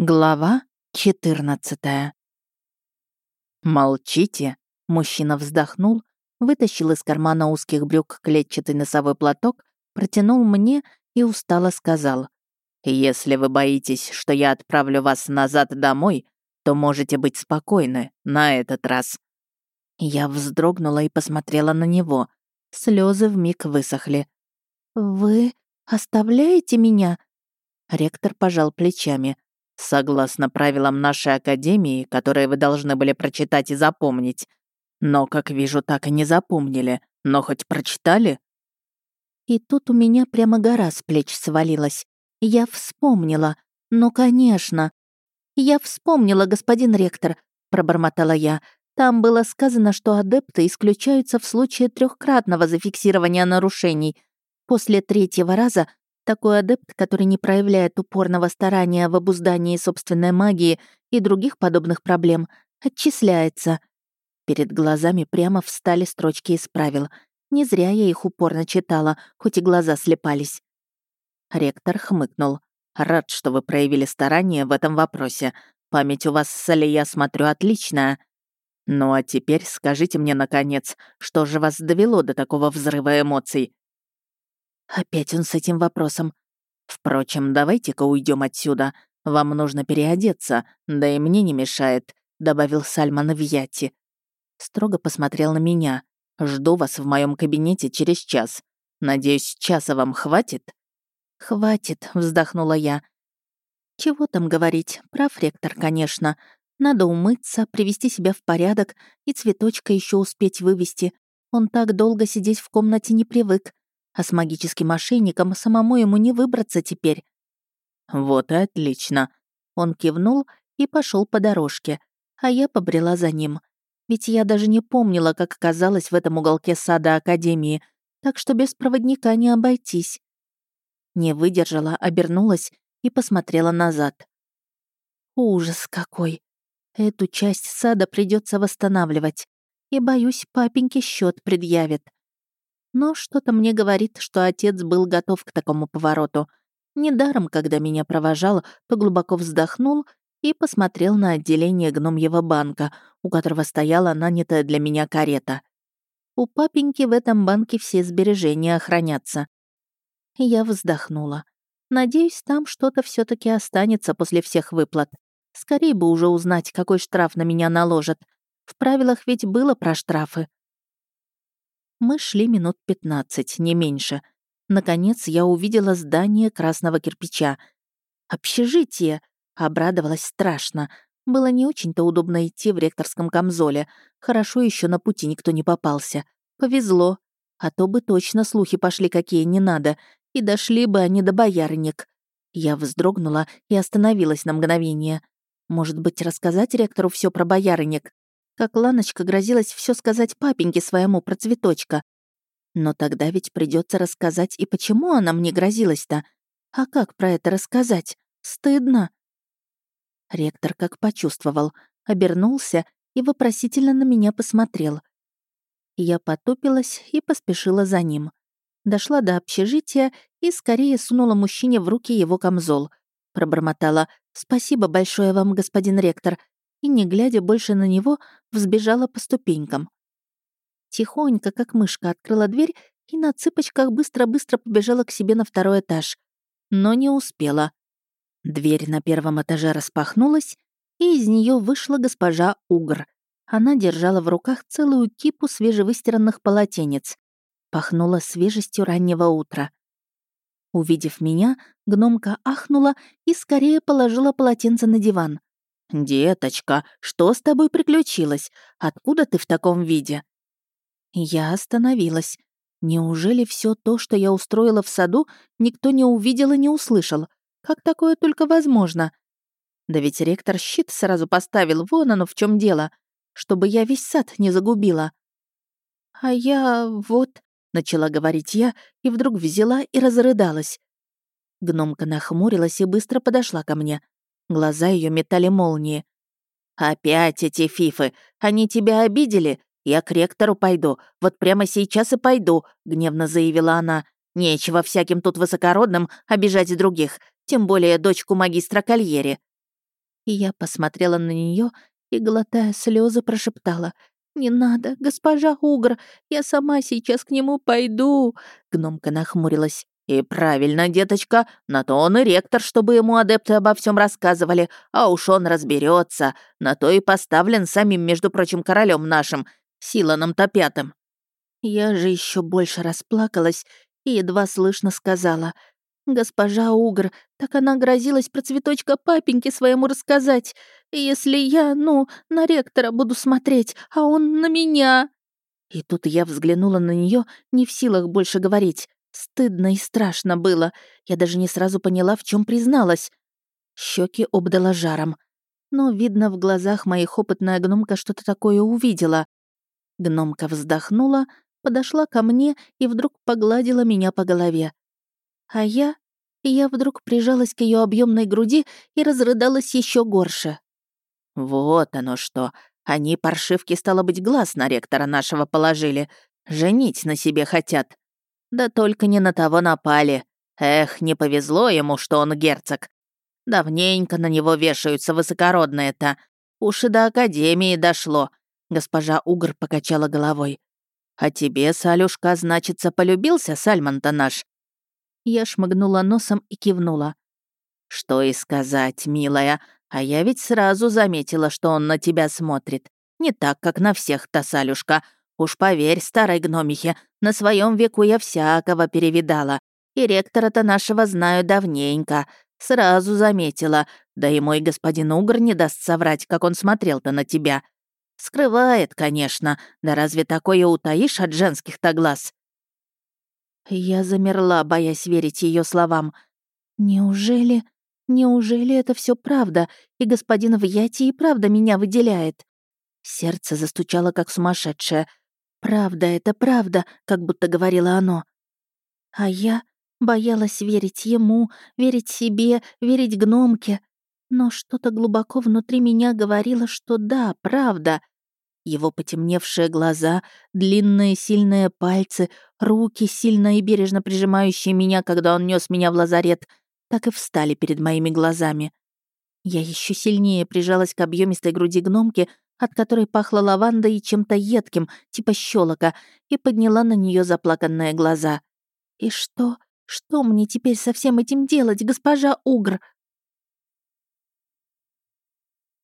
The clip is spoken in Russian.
Глава 14 «Молчите!» — мужчина вздохнул, вытащил из кармана узких брюк клетчатый носовой платок, протянул мне и устало сказал. «Если вы боитесь, что я отправлю вас назад домой, то можете быть спокойны на этот раз». Я вздрогнула и посмотрела на него. Слезы вмиг высохли. «Вы оставляете меня?» Ректор пожал плечами. Согласно правилам нашей академии, которые вы должны были прочитать и запомнить. Но, как вижу, так и не запомнили. Но хоть прочитали?» И тут у меня прямо гора с плеч свалилась. Я вспомнила. Ну, конечно. «Я вспомнила, господин ректор», — пробормотала я. «Там было сказано, что адепты исключаются в случае трехкратного зафиксирования нарушений. После третьего раза такой адепт, который не проявляет упорного старания в обуздании собственной магии и других подобных проблем, отчисляется. Перед глазами прямо встали строчки из правил. Не зря я их упорно читала, хоть и глаза слепались. Ректор хмыкнул. «Рад, что вы проявили старание в этом вопросе. Память у вас, Салли, я смотрю, отличная. Ну а теперь скажите мне, наконец, что же вас довело до такого взрыва эмоций? Опять он с этим вопросом. Впрочем, давайте-ка уйдем отсюда. Вам нужно переодеться, да и мне не мешает, добавил Сальман в Яти. Строго посмотрел на меня. Жду вас в моем кабинете через час. Надеюсь, часа вам хватит? Хватит, вздохнула я. Чего там говорить? Прав ректор, конечно. Надо умыться, привести себя в порядок и цветочка еще успеть вывести. Он так долго сидеть в комнате не привык а с магическим ошейником самому ему не выбраться теперь. Вот и отлично. Он кивнул и пошел по дорожке, а я побрела за ним. Ведь я даже не помнила, как оказалась в этом уголке сада Академии, так что без проводника не обойтись. Не выдержала, обернулась и посмотрела назад. Ужас какой! Эту часть сада придется восстанавливать. И, боюсь, папеньке счет предъявит. Но что-то мне говорит, что отец был готов к такому повороту. Недаром, когда меня провожал, то глубоко вздохнул и посмотрел на отделение гномьего банка, у которого стояла нанятая для меня карета. У папеньки в этом банке все сбережения охранятся. Я вздохнула. Надеюсь, там что-то все таки останется после всех выплат. Скорее бы уже узнать, какой штраф на меня наложат. В правилах ведь было про штрафы. Мы шли минут пятнадцать, не меньше. Наконец я увидела здание красного кирпича. «Общежитие!» — обрадовалась страшно. Было не очень-то удобно идти в ректорском камзоле. Хорошо еще на пути никто не попался. Повезло. А то бы точно слухи пошли какие не надо, и дошли бы они до боярник. Я вздрогнула и остановилась на мгновение. Может быть, рассказать ректору все про боярник? Как Ланочка грозилась все сказать папеньке своему про цветочка. Но тогда ведь придется рассказать и почему она мне грозилась-то. А как про это рассказать? Стыдно. Ректор как почувствовал, обернулся и вопросительно на меня посмотрел. Я потупилась и поспешила за ним. Дошла до общежития и скорее сунула мужчине в руки его камзол. Пробормотала «Спасибо большое вам, господин ректор и, не глядя больше на него, взбежала по ступенькам. Тихонько, как мышка, открыла дверь и на цыпочках быстро-быстро побежала к себе на второй этаж. Но не успела. Дверь на первом этаже распахнулась, и из нее вышла госпожа Угр. Она держала в руках целую кипу свежевыстиранных полотенец. Пахнула свежестью раннего утра. Увидев меня, гномка ахнула и скорее положила полотенце на диван. «Деточка, что с тобой приключилось? Откуда ты в таком виде?» Я остановилась. Неужели все то, что я устроила в саду, никто не увидел и не услышал? Как такое только возможно? Да ведь ректор щит сразу поставил, вон оно в чем дело, чтобы я весь сад не загубила. А я вот, начала говорить я, и вдруг взяла и разрыдалась. Гномка нахмурилась и быстро подошла ко мне. Глаза ее метали молнии. «Опять эти фифы! Они тебя обидели? Я к ректору пойду. Вот прямо сейчас и пойду», — гневно заявила она. «Нечего всяким тут высокородным обижать других, тем более дочку магистра Кольери». И я посмотрела на нее и, глотая слезы, прошептала. «Не надо, госпожа Угр, я сама сейчас к нему пойду!» Гномка нахмурилась. «И правильно, деточка, на то он и ректор, чтобы ему адепты обо всем рассказывали, а уж он разберется. На то и поставлен самим, между прочим, королем нашим, Силаном-то пятым». Я же еще больше расплакалась и едва слышно сказала. «Госпожа Угр, так она грозилась про цветочка папеньке своему рассказать. Если я, ну, на ректора буду смотреть, а он на меня...» И тут я взглянула на нее, не в силах больше говорить. Стыдно и страшно было. Я даже не сразу поняла, в чем призналась. Щеки обдала жаром. Но, видно, в глазах моих опытная гномка что-то такое увидела. Гномка вздохнула, подошла ко мне и вдруг погладила меня по голове. А я... Я вдруг прижалась к ее объемной груди и разрыдалась еще горше. «Вот оно что. Они, паршивки, стало быть, глаз на ректора нашего положили. Женить на себе хотят. Да только не на того напали. Эх, не повезло ему, что он герцог. Давненько на него вешаются высокородные-то. Уж до Академии дошло. Госпожа Угр покачала головой. «А тебе, Салюшка, значится, полюбился Сальман-то наш?» Я шмыгнула носом и кивнула. «Что и сказать, милая, а я ведь сразу заметила, что он на тебя смотрит. Не так, как на всех-то, Салюшка. Уж поверь, старой гномихе, на своем веку я всякого перевидала. И ректора-то нашего знаю давненько. Сразу заметила. Да и мой господин Угр не даст соврать, как он смотрел-то на тебя. Скрывает, конечно. Да разве такое утаишь от женских-то глаз? Я замерла, боясь верить ее словам. Неужели... Неужели это все правда, и господин Вьяти и правда меня выделяет? Сердце застучало, как сумасшедшее. «Правда, это правда», как будто говорило оно. А я боялась верить ему, верить себе, верить гномке. Но что-то глубоко внутри меня говорило, что да, правда. Его потемневшие глаза, длинные сильные пальцы, руки, сильно и бережно прижимающие меня, когда он нес меня в лазарет, так и встали перед моими глазами. Я еще сильнее прижалась к объемистой груди гномки, от которой пахло лавандой и чем-то едким, типа щелока, и подняла на нее заплаканные глаза. «И что? Что мне теперь со всем этим делать, госпожа Угр?»